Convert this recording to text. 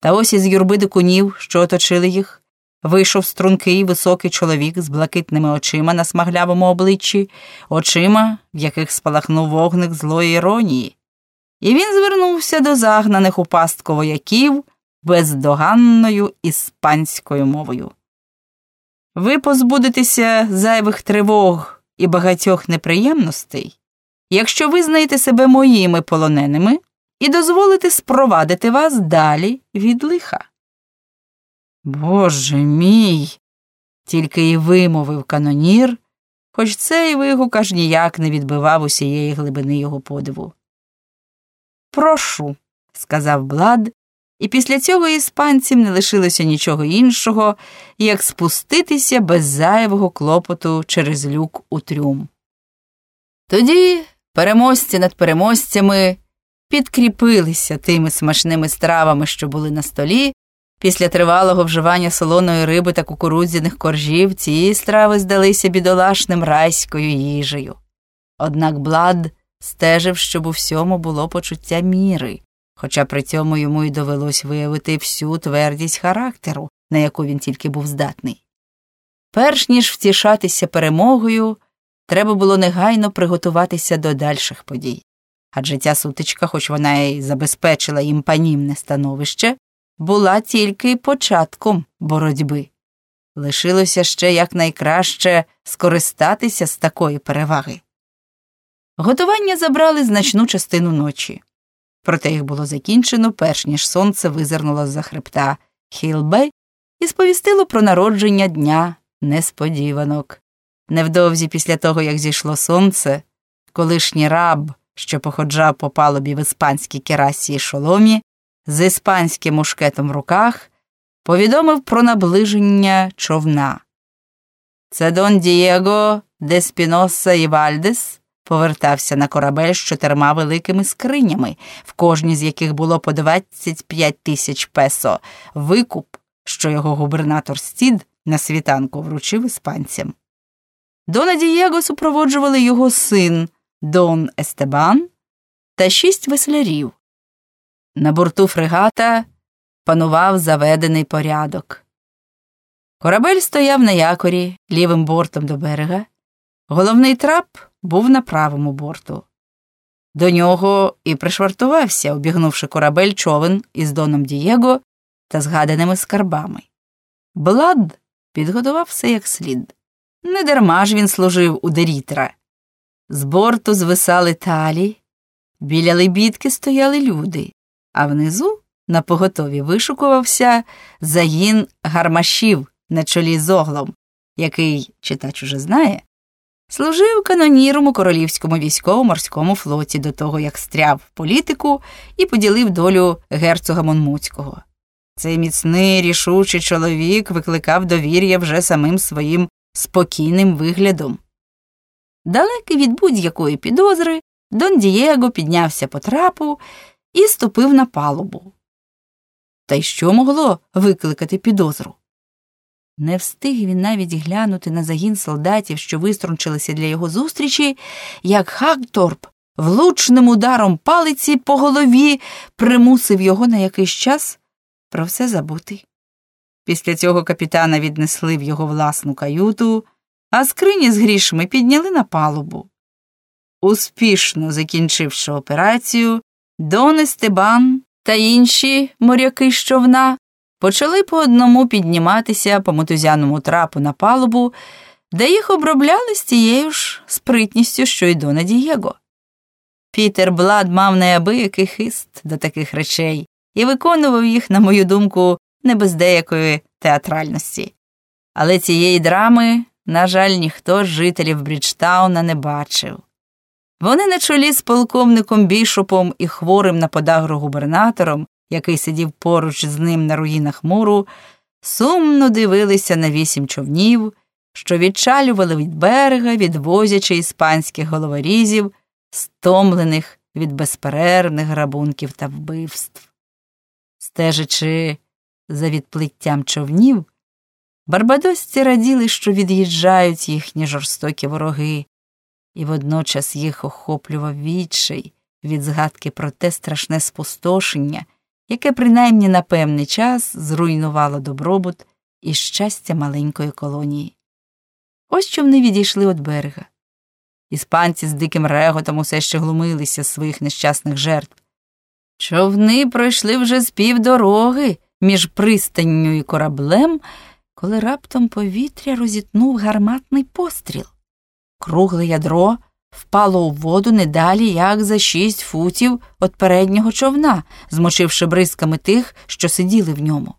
Та ось із юрби дикунів, що оточили їх, вийшов стрункий високий чоловік з блакитними очима на смаглявому обличчі, очима, в яких спалахнув вогник злої іронії. І він звернувся до загнаних у пастку вояків бездоганною іспанською мовою. Ви позбудетеся зайвих тривог і багатьох неприємностей, якщо визнаєте себе моїми полоненими і дозволите спровадити вас далі від лиха. Боже мій. тільки й вимовив канонір, хоч цей вигук аж ніяк не відбивав усієї глибини його подиву. Прошу, сказав Блад, і після цього іспанцям не лишилося нічого іншого, як спуститися без зайвого клопоту через люк у трюм. Тоді переможці над переможцями підкріпилися тими смачними стравами, що були на столі. Після тривалого вживання солоної риби та кукурудзяних коржів ці страви здалися бідолашним райською їжею. Однак Блад стежив, щоб у всьому було почуття міри, хоча при цьому йому й довелось виявити всю твердість характеру, на яку він тільки був здатний. Перш ніж втішатися перемогою, треба було негайно приготуватися до дальших подій. Адже ця сутичка, хоч вона й забезпечила їм панімне становище, була тільки початком боротьби. Лишилося ще якнайкраще скористатися з такої переваги. Готування забрали значну частину ночі, проте їх було закінчено, перш ніж сонце визирнуло з за хребта Хілбей і сповістило про народження дня несподіванок. Невдовзі після того, як зійшло сонце, колишній раб, що походжав по палубі в іспанській керасі і шоломі, з іспанським мушкетом в руках, повідомив про наближення човна. Це Дон Дієго де Спіноса і Вальдес повертався на корабель з чотирма великими скринями, в кожній з яких було по 25 тисяч песо, викуп, що його губернатор Стід на світанку вручив іспанцям. Дона Дієго супроводжували його син Дон Естебан та шість веслярів. На борту фрегата панував заведений порядок. Корабель стояв на якорі лівим бортом до берега, головний трап був на правому борту. До нього і пришвартувався, обігнувши корабель човен із доном Дієго та згаданими скарбами. Блад підготував все як слід. Недарма ж він служив у дерітра. З борту звисали талі, біля лебідки стояли люди, а внизу на поготові вишукувався загін гармашів на чолі з оглом, який, читач уже знає, служив каноніром у королівському військово-морському флоті до того, як стряв в політику і поділив долю герцога Монмуцького. Цей міцний рішучий чоловік викликав довір'я вже самим своїм спокійним виглядом. Далекий від будь-якої підозри, Дон Дієго піднявся по трапу і ступив на палубу. Та й що могло викликати підозру? Не встиг він навіть глянути на загін солдатів, що виструнчилися для його зустрічі, як Хакторп влучним ударом палиці по голові примусив його на якийсь час про все забути. Після цього капітана віднесли в його власну каюту, а скрині з грішми підняли на палубу. Успішно закінчивши операцію, Дон Естебан та інші моряки з човна почали по одному підніматися по мотузяному трапу на палубу, де їх обробляли з тією ж спритністю, що й Дона Дієго. Пітер Блад мав неабиякий хист до таких речей і виконував їх, на мою думку, не без деякої театральності. Але цієї драми, на жаль, ніхто з жителів Бріджтауна не бачив. Вони на чолі з полковником бішопом і хворим на подагру губернатором, який сидів поруч з ним на руїнах муру, сумно дивилися на вісім човнів, що відчалювали від берега, відвозячи іспанських головорізів, стомлених від безперервних грабунків та вбивств. Стежачи за відплиттям човнів, барбадосці раділи, що від'їжджають їхні жорстокі вороги, і водночас їх охоплював відчай від згадки про те страшне спустошення, яке принаймні на певний час зруйнувало добробут і щастя маленької колонії. Ось що вони відійшли від берега. Іспанці з диким реготом усе ще глумилися з своїх нещасних жертв. Човни пройшли вже з півдороги між пристанню і кораблем, коли раптом повітря розітнув гарматний постріл. Кругле ядро впало у воду не далі, як за шість футів від переднього човна, змочивши бризками тих, що сиділи в ньому.